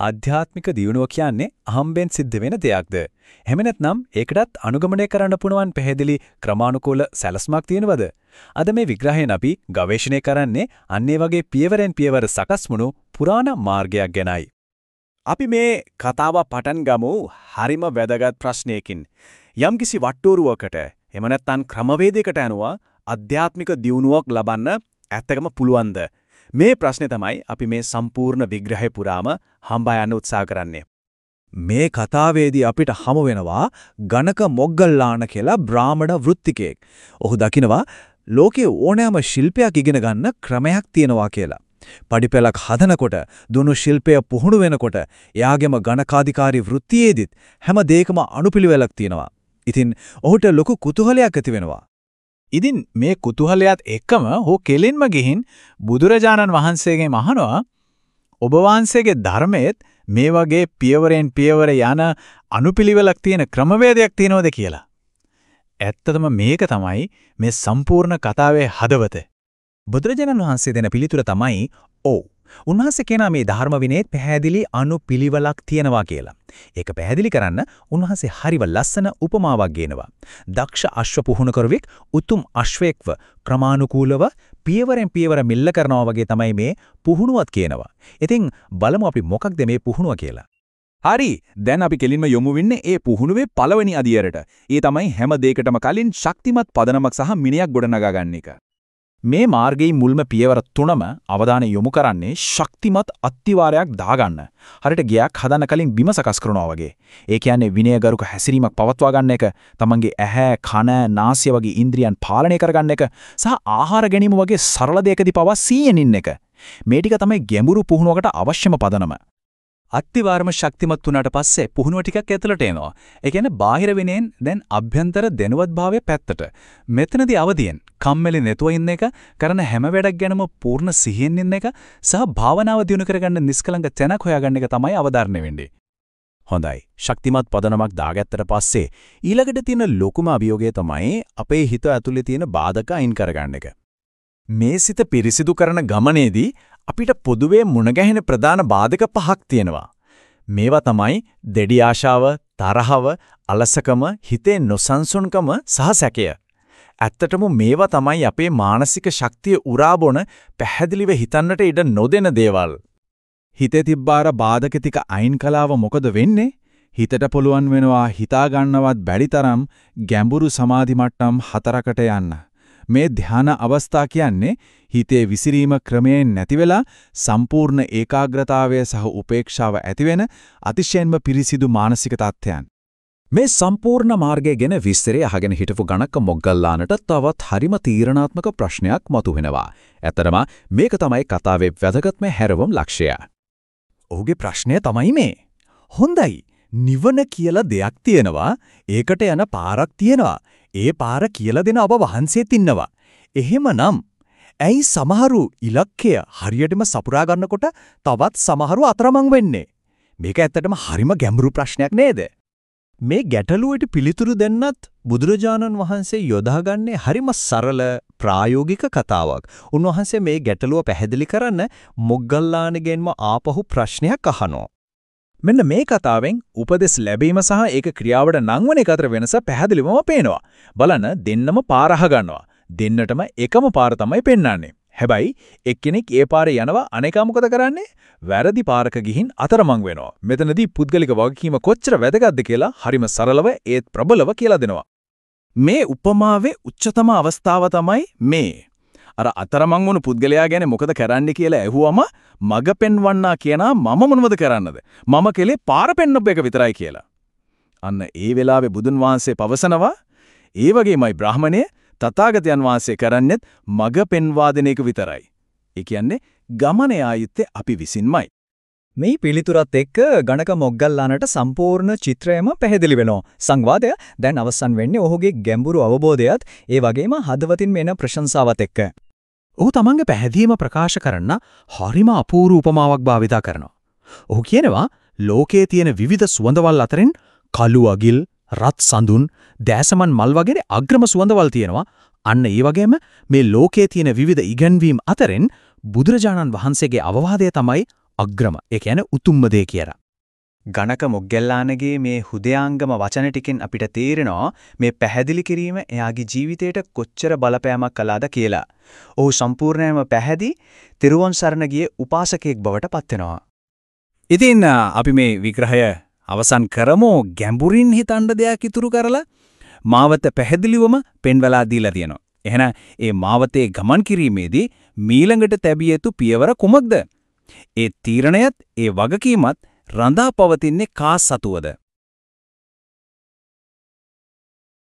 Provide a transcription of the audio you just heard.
ආධ්‍යාත්මික දියුණුව කියන්නේ අහම්බෙන් සිද්ධ වෙන දෙයක්ද? එහෙම නැත්නම් ඒකටත් අනුගමනය කරන්න පුළුවන් පැහැදිලි ක්‍රමානුකූල සැලස්මක් තියෙනවද? අද මේ විග්‍රහයෙන් අපි ගවේෂණය කරන්නේ අන්නේ වගේ පියවරෙන් පියවර සකස් වුණු පුරාණ මාර්ගයක් ගැනයි. අපි මේ කතාව පටන් ගමු හරිම වැදගත් ප්‍රශ්නයකින්. යම්කිසි වට්ටෝරුවකට එහෙම නැත්නම් ක්‍රමවේදයකට අනුව අධ්‍යාත්මික දියුණුවක් ලබන්න ඇත්තකම පුළුවන්ද? මේ ප්‍රශ්නේ තමයි අපි මේ සම්පූර්ණ විග්‍රහය පුරාම හඹා යන්න උත්සාහ කරන්නේ. මේ කතාවේදී අපිට හමු වෙනවා ගණක මොග්ගල්ලාන කියලා බ්‍රාහමණ වෘත්තිකයෙක්. ඔහු දකිනවා ලෝකයේ ඕනෑම ශිල්පයක් ඉගෙන ගන්න ක්‍රමයක් තියෙනවා කියලා. පඩිපෙලක් හදනකොට දුනු ශිල්පය පුහුණු වෙනකොට එයාගේම ගණකාධිකාරී වෘත්තියේදීත් හැම දෙයකම අනුපිළිවෙලක් තියෙනවා. ඉතින් ඔහුට ලොකු කුතුහලයක් ඇති වෙනවා. ඉතින් මේ කුතුහලයත් එක්කම ඔහු කෙලින්ම ගිහින් බුදුරජාණන් වහන්සේගෙන් අහනවා ඔබ වහන්සේගේ ධර්මයේත් මේ වගේ පියවරෙන් පියවර යන අනුපිළිවෙලක් තියෙන ක්‍රමවේදයක් තියෙනවද කියලා. ඇත්තටම මේක තමයි මේ සම්පූර්ණ කතාවේ හදවත. බුදුරජාණන් වහන්සේ දෙන පිළිතුර තමයි ඔව්. උන්වහන්සේ කියනා මේ ධර්ම විනේත් පැහැදිලි අනුපිළිවෙලක් තියෙනවා කියලා. ඒක පැහැදිලි කරන්න උන්වහන්සේ හරිව ලස්සන උපමාවක් ගේනවා. දක්ෂ අශ්ව පුහුණුකරුවෙක් උතුම් අශ්වයෙක්ව ක්‍රමානුකූලව පියවරෙන් පියවර මිල්ල කරනවා වගේ තමයි මේ පුහුණුවත් කියනවා. ඉතින් බලමු අපි මොකක්ද මේ පුහුණුව කියලා. හරි දැන් අපි කෙලින්ම යොමු වෙන්නේ ඒ පුහුණුවේ පළවෙනි අදියරට. ඒ තමයි හැම දෙයකටම කලින් ශක්තිමත් පදනමක් සහ මිනියක් ගොඩනගා ගන්න එක. මේ මාර්ගයේ මුල්ම පියවර තුනම අවධානය යොමු කරන්නේ ශක්තිමත් අත්තිවාරයක් දාගන්න. හරියට ගයක් හදන්න කලින් බිම සකස් කරනවා වගේ. ඒ කියන්නේ විනයගරුක හැසිරීමක් පවත්වා ගන්න එක, තමන්ගේ ඇහැ, කන, නාසය වගේ ඉන්ද්‍රියන් පාලනය කරගන්න එක සහ ආහාර ගැනීම වගේ සරල දෙයකදී පවා සීයෙන් ඉන්න එක. මේ ටික තමයි ගැඹුරු පුහුණුවකට අවශ්‍යම පදනම. අත්තිවාරම ශක්තිමත් වුණාට පස්සේ පුහුණුව ටිකක් ඇතුළට එනවා. ඒ කියන්නේ බාහිර විනයෙන් දැන් අභ්‍යන්තර දැනුවත්භාවය පැත්තට. මෙතනදී අවදියෙන් කම්මැලි නැතුව ඉන්න එක, කරන හැම වැඩක් ගැනම පූර්ණ සිහියෙන් ඉන්න එක සහ භාවනාව දියුණු කරගන්න නිස්කලංක තැනක් හොයාගන්න එක තමයි අවධාරණය වෙන්නේ. හොඳයි. ශක්තිමත් පදනමක් දාගත්තට පස්සේ ඊළඟට තියෙන ලොකුම අභියෝගය තමයි අපේ හිත ඇතුලේ තියෙන බාධක අයින් කරගන්න එක. මේ සිත පිරිසිදු කරන ගමනේදී අපිට පොදුවේ මුණ ගැහෙන ප්‍රධාන බාධක පහක් තියෙනවා. මේවා තමයි දෙඩි ආශාව, තරහව, අලසකම, හිතේ නොසන්සුන්කම සහ සැකය. ඇත්තටම මේවා තමයි අපේ මානසික ශක්තිය උරාබොන පැහැදිලිව හිතන්නට ඉඩ නොදෙන දේවල්. හිතේ තිබ්බාර බාධක ටික අයින් කලාව මොකද වෙන්නේ? හිතට පුළුවන් වෙනවා හිතා ගන්නවත් බැරි තරම් ගැඹුරු සමාධි මට්ටම් හතරකට යන්න. මේ ධානා අවස්ථා කියන්නේ හිතේ විසිරීම ක්‍රමයෙන් නැති වෙලා සම්පූර්ණ ඒකාග්‍රතාවය සහ උපේක්ෂාව ඇතිවෙන අතිශයින්ම පිරිසිදු මානසික තත්ත්වයන්. මේ සම්පූර්ණ මාර්ගය ගැන විස්තරය අහගෙන හිටපු ගණක මොග්ගල්ලානට තවත් හරිම තීරණාත්මක ප්‍රශ්නයක් මතුවෙනවා. ඇතරම මේක තමයි කතාවේ වැදගත්ම හැරවම් ලක්ෂ්‍යය. ඔහුගේ ප්‍රශ්නය තමයි මේ. හොඳයි. නිවන කියලා දෙයක් තියෙනවා. ඒකට යන පාරක් තියෙනවා. ඒ පාර කියලා දෙන ඔබ වහන්සේත් ඉන්නවා. එහෙමනම් ඇයි සමහරු ඉලක්කය හරියටම සපුරා ගන්නකොට තවත් සමහරු අතරමං වෙන්නේ? මේක ඇත්තටම හරිම ගැඹුරු ප්‍රශ්නයක් නේද? මේ ගැටලුවට පිළිතුරු දෙන්නත් බුදුරජාණන් වහන්සේ යොදාගන්නේ හරිම සරල ප්‍රායෝගික කතාවක්. උන්වහන්සේ මේ ගැටලුව පැහැදිලි කරන්න මොග්ගල්ලානගෙන්ම ආපහු ප්‍රශ්නයක් අහනවා. මෙන්න මේ කතාවෙන් උපදෙස් ලැබීම සහ ඒක ක්‍රියාවට නංවන එක අතර වෙනස පැහැදිලිවම පේනවා. බලන්න දෙන්නම පාර ගන්නවා. දෙන්නටම එකම පාර තමයි පෙන්වන්නේ. හැබැයි එක්කෙනෙක් ඒ පාරේ යනවා අනේකා මොකද කරන්නේ? වැරදි පාරක ගිහින් අතරමං වෙනවා. මෙතනදී පුද්ගලික වගකීම කොච්චර වැදගත්ද කියලා හරිම සරලව ඒත් ප්‍රබලව කියලා දෙනවා. මේ උපමාවේ උච්චතම අවස්ථාව තමයි මේ. අර අතරමං වුණු පුද්ගලයා ගැන මොකද කරන්න කියලා ඇහුවම මග පෙන්වන්නා කියනා මම මොනවද කරන්නද? මම කෙලේ පාර පෙන්නපු එක විතරයි කියලා. අන්න ඒ වෙලාවේ බුදුන් වහන්සේ පවසනවා ඒ වගේමයි බ්‍රාහමණය තථාගතයන් වහන්සේ කරන්නේත් මග පෙන්වා දෙන එක විතරයි. ඒ කියන්නේ ගමනේ ආයුත්තේ අපි විසින්මයි. මේ පිළිතුරත් එක්ක ගණක මොග්ගල්ලානට සම්පූර්ණ චිත්‍රයම පැහැදිලි වෙනවා. සංවාදය දැන් අවසන් වෙන්නේ ඔහුගේ ගැඹුරු අවබෝධයත් ඒ වගේම හදවතින් මෙන ප්‍රශංසාවත් එක්ක. ඔහු තමන්ගේ පැහැදීම ප්‍රකාශ කරන්න හරිම අපූර්ව උපමාවක් භාවිතා කරනවා. ඔහු කියනවා ලෝකයේ තියෙන විවිධ සුවඳවල් අතරින් කළු අගිල්, රත් සඳුන්, දෑසමන් මල් වගේ අග්‍රම සුවඳවල් තියෙනවා. අන්න ඒ වගේම මේ ලෝකයේ තියෙන විවිධ ඉගැන්වීම් අතරින් බුදුරජාණන් වහන්සේගේ අවවාදය තමයි අග්‍රම ඒ කියන්නේ උතුම්ම දේ කියලා. ගණක මොග්ගල්ලානගේ මේ හුදයාංගම වචන ටිකෙන් අපිට තේරෙනවා මේ පැහැදිලි කිරීම එයාගේ ජීවිතයට කොච්චර බලපෑමක් කළාද කියලා. ඔහු සම්පූර්ණයෙන්ම පැහැදි තිරුවන් සරණ ගිය උපාසකයෙක් බවට පත් වෙනවා. ඉතින් අපි මේ විග්‍රහය අවසන් කරමු ගැඹුරින් හිතන්න දෙයක් ඉතුරු කරලා මාවත පැහැදිලිවම පෙන්වලා දීලා තියෙනවා. එහෙනම් ඒ මාවතේ ගමන් කිරීමේදී මීළඟට තැබිය යුතු පියවර කුමක්ද? ඒ තීරණයත් ඒ වගකීමත් රඳා පවතින්නේ කා සතුවද?